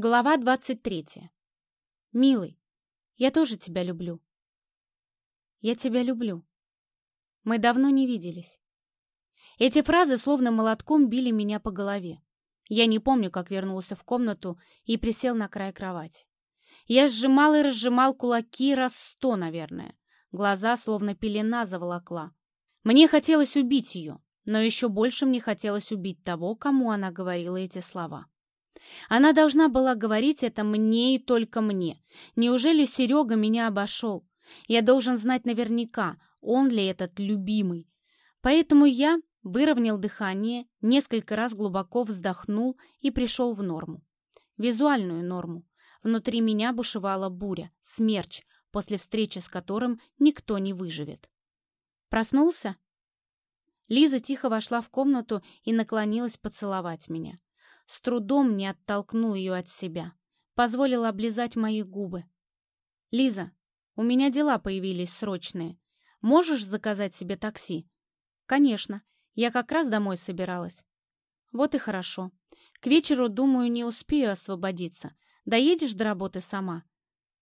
Глава 23. Милый, я тоже тебя люблю. Я тебя люблю. Мы давно не виделись. Эти фразы словно молотком били меня по голове. Я не помню, как вернулся в комнату и присел на край кровати. Я сжимал и разжимал кулаки раз сто, наверное. Глаза словно пелена заволокла. Мне хотелось убить ее, но еще больше мне хотелось убить того, кому она говорила эти слова. Она должна была говорить это мне и только мне. Неужели Серега меня обошел? Я должен знать наверняка, он ли этот любимый. Поэтому я выровнял дыхание, несколько раз глубоко вздохнул и пришел в норму. Визуальную норму. Внутри меня бушевала буря, смерч, после встречи с которым никто не выживет. Проснулся? Лиза тихо вошла в комнату и наклонилась поцеловать меня. С трудом не оттолкнул ее от себя. Позволил облизать мои губы. «Лиза, у меня дела появились срочные. Можешь заказать себе такси?» «Конечно. Я как раз домой собиралась». «Вот и хорошо. К вечеру, думаю, не успею освободиться. Доедешь до работы сама?»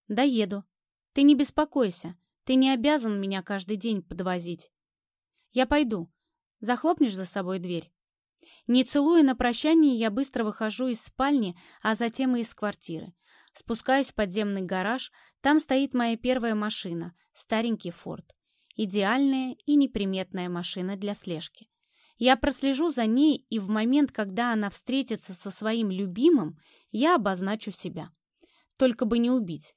«Доеду. Ты не беспокойся. Ты не обязан меня каждый день подвозить. Я пойду. Захлопнешь за собой дверь?» Не целуя на прощание, я быстро выхожу из спальни, а затем и из квартиры. Спускаюсь в подземный гараж, там стоит моя первая машина, старенький Форд. Идеальная и неприметная машина для слежки. Я прослежу за ней, и в момент, когда она встретится со своим любимым, я обозначу себя. Только бы не убить.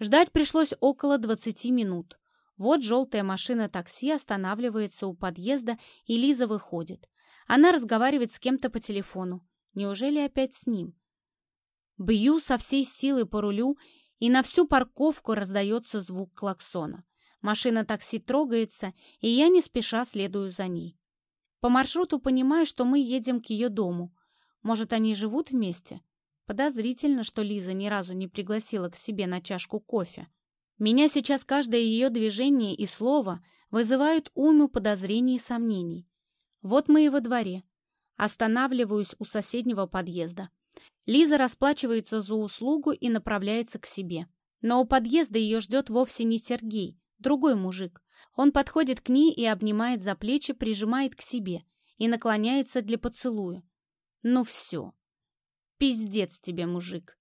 Ждать пришлось около 20 минут. Вот желтая машина такси останавливается у подъезда, и Лиза выходит. Она разговаривает с кем-то по телефону. Неужели опять с ним? Бью со всей силы по рулю, и на всю парковку раздается звук клаксона. Машина такси трогается, и я не спеша следую за ней. По маршруту понимаю, что мы едем к ее дому. Может, они живут вместе? Подозрительно, что Лиза ни разу не пригласила к себе на чашку кофе. Меня сейчас каждое ее движение и слово вызывают уму подозрений и сомнений. Вот мы и во дворе. Останавливаюсь у соседнего подъезда. Лиза расплачивается за услугу и направляется к себе. Но у подъезда ее ждет вовсе не Сергей, другой мужик. Он подходит к ней и обнимает за плечи, прижимает к себе и наклоняется для поцелуя. Ну все. Пиздец тебе, мужик.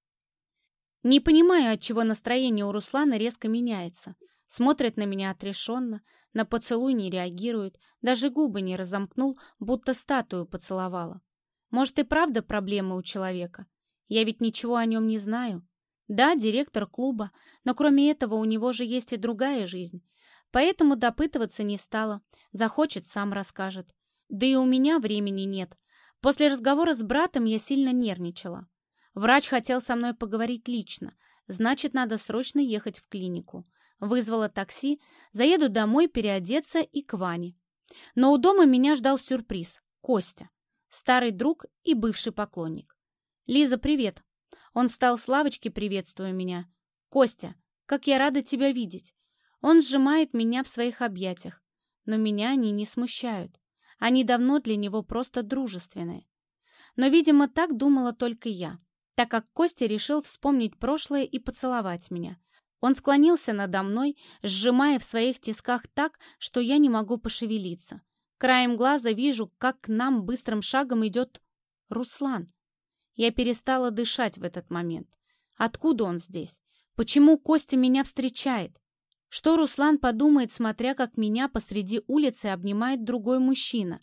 Не понимаю, от чего настроение у Руслана резко меняется. Смотрит на меня отрешенно, на поцелуй не реагирует, даже губы не разомкнул, будто статую поцеловала. Может и правда проблемы у человека? Я ведь ничего о нем не знаю. Да, директор клуба, но кроме этого у него же есть и другая жизнь. Поэтому допытываться не стала. Захочет, сам расскажет. Да и у меня времени нет. После разговора с братом я сильно нервничала. Врач хотел со мной поговорить лично, значит, надо срочно ехать в клинику. Вызвала такси, заеду домой переодеться и к Ване. Но у дома меня ждал сюрприз. Костя. Старый друг и бывший поклонник. «Лиза, привет!» Он встал с лавочки, приветствуя меня. «Костя, как я рада тебя видеть!» Он сжимает меня в своих объятиях, но меня они не смущают. Они давно для него просто дружественные. Но, видимо, так думала только я, так как Костя решил вспомнить прошлое и поцеловать меня. Он склонился надо мной, сжимая в своих тисках так, что я не могу пошевелиться. Краем глаза вижу, как к нам быстрым шагом идет Руслан. Я перестала дышать в этот момент. Откуда он здесь? Почему Костя меня встречает? Что Руслан подумает, смотря как меня посреди улицы обнимает другой мужчина?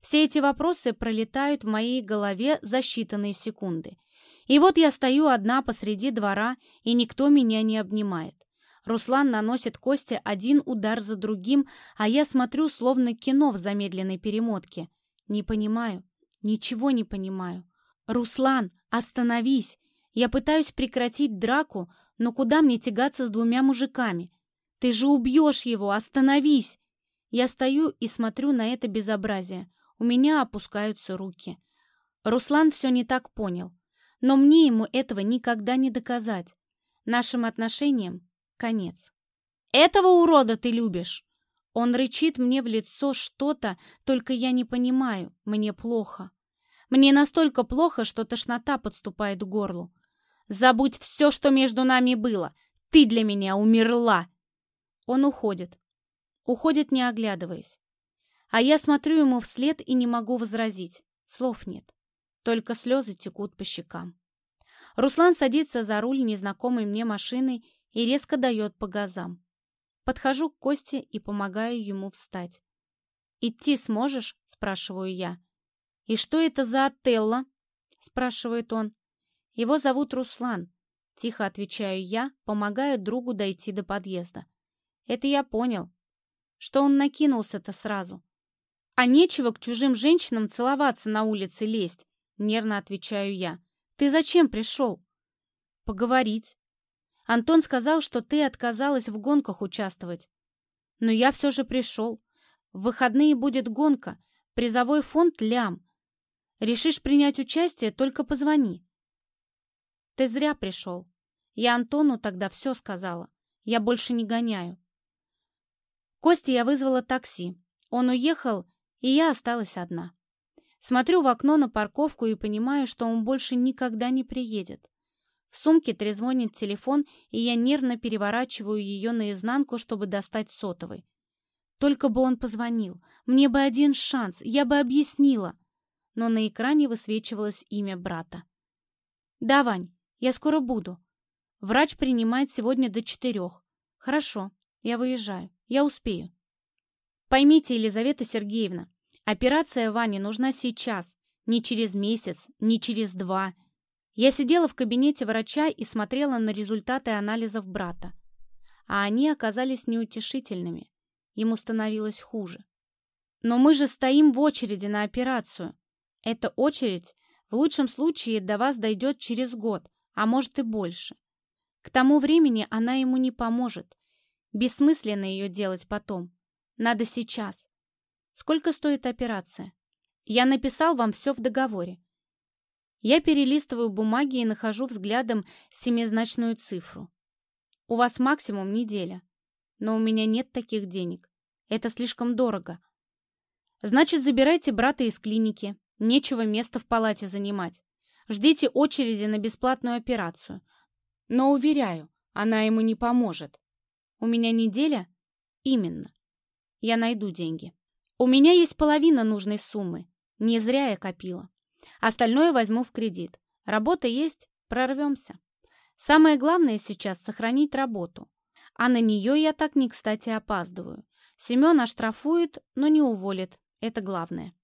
Все эти вопросы пролетают в моей голове за считанные секунды. И вот я стою одна посреди двора, и никто меня не обнимает. Руслан наносит Косте один удар за другим, а я смотрю, словно кино в замедленной перемотке. Не понимаю, ничего не понимаю. «Руслан, остановись! Я пытаюсь прекратить драку, но куда мне тягаться с двумя мужиками? Ты же убьешь его, остановись!» Я стою и смотрю на это безобразие. У меня опускаются руки. Руслан все не так понял. Но мне ему этого никогда не доказать. Нашим отношениям конец. «Этого урода ты любишь!» Он рычит мне в лицо что-то, только я не понимаю, мне плохо. Мне настолько плохо, что тошнота подступает к горлу. Забудь все, что между нами было. Ты для меня умерла. Он уходит. Уходит, не оглядываясь. А я смотрю ему вслед и не могу возразить. Слов нет. Только слезы текут по щекам. Руслан садится за руль незнакомой мне машины и резко дает по газам. Подхожу к Косте и помогаю ему встать. «Идти сможешь?» – спрашиваю я. «И что это за Отелло?» – спрашивает он. «Его зовут Руслан», – тихо отвечаю я, помогаю другу дойти до подъезда. «Это я понял. Что он накинулся-то сразу?» «А нечего к чужим женщинам целоваться на улице лезть», — нервно отвечаю я. «Ты зачем пришел?» «Поговорить. Антон сказал, что ты отказалась в гонках участвовать. Но я все же пришел. В выходные будет гонка, призовой фонд лям. Решишь принять участие, только позвони. Ты зря пришел. Я Антону тогда все сказала. Я больше не гоняю. Косте я вызвала такси. Он уехал, и я осталась одна. Смотрю в окно на парковку и понимаю, что он больше никогда не приедет. В сумке трезвонит телефон, и я нервно переворачиваю ее наизнанку, чтобы достать сотовый. Только бы он позвонил. Мне бы один шанс, я бы объяснила. Но на экране высвечивалось имя брата. «Да, Вань, я скоро буду. Врач принимает сегодня до четырех. Хорошо, я выезжаю. Я успею». Поймите, Елизавета Сергеевна, операция Ване нужна сейчас, не через месяц, не через два. Я сидела в кабинете врача и смотрела на результаты анализов брата. А они оказались неутешительными. Ему становилось хуже. Но мы же стоим в очереди на операцию. Эта очередь в лучшем случае до вас дойдет через год, а может и больше. К тому времени она ему не поможет. Бессмысленно ее делать потом. Надо сейчас. Сколько стоит операция? Я написал вам все в договоре. Я перелистываю бумаги и нахожу взглядом семизначную цифру. У вас максимум неделя. Но у меня нет таких денег. Это слишком дорого. Значит, забирайте брата из клиники. Нечего места в палате занимать. Ждите очереди на бесплатную операцию. Но, уверяю, она ему не поможет. У меня неделя? Именно. Я найду деньги. У меня есть половина нужной суммы. Не зря я копила. Остальное возьму в кредит. Работа есть, прорвемся. Самое главное сейчас сохранить работу. А на нее я так не кстати опаздываю. Семен оштрафует, но не уволит. Это главное.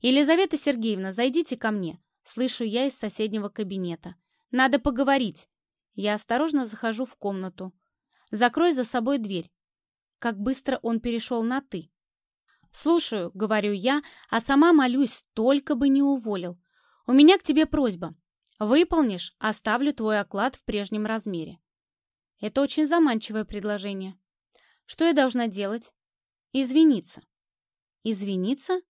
«Елизавета Сергеевна, зайдите ко мне», — слышу я из соседнего кабинета. «Надо поговорить». Я осторожно захожу в комнату. «Закрой за собой дверь». Как быстро он перешел на «ты». «Слушаю», — говорю я, а сама молюсь, только бы не уволил. «У меня к тебе просьба. Выполнишь, оставлю твой оклад в прежнем размере». Это очень заманчивое предложение. Что я должна делать? Извиниться. Извиниться?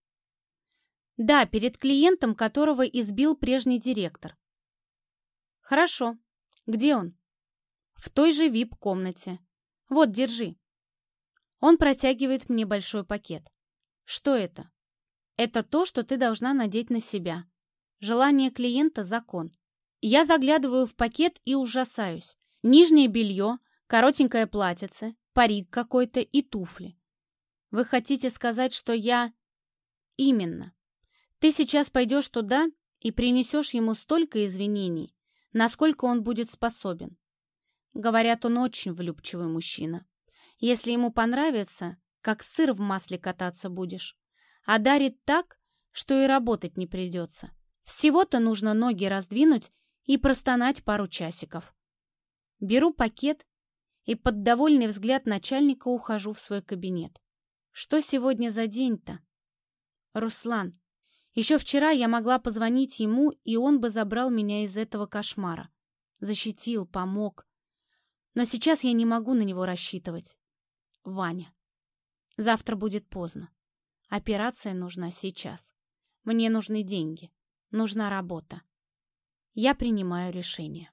Да, перед клиентом, которого избил прежний директор. Хорошо. Где он? В той же вип-комнате. Вот, держи. Он протягивает мне большой пакет. Что это? Это то, что ты должна надеть на себя. Желание клиента – закон. Я заглядываю в пакет и ужасаюсь. Нижнее белье, коротенькое платьице, парик какой-то и туфли. Вы хотите сказать, что я... Именно. Ты сейчас пойдешь туда и принесешь ему столько извинений, насколько он будет способен. Говорят, он очень влюбчивый мужчина. Если ему понравится, как сыр в масле кататься будешь. А дарит так, что и работать не придется. Всего-то нужно ноги раздвинуть и простонать пару часиков. Беру пакет и под довольный взгляд начальника ухожу в свой кабинет. Что сегодня за день-то? Руслан. Еще вчера я могла позвонить ему, и он бы забрал меня из этого кошмара. Защитил, помог. Но сейчас я не могу на него рассчитывать. Ваня. Завтра будет поздно. Операция нужна сейчас. Мне нужны деньги. Нужна работа. Я принимаю решение.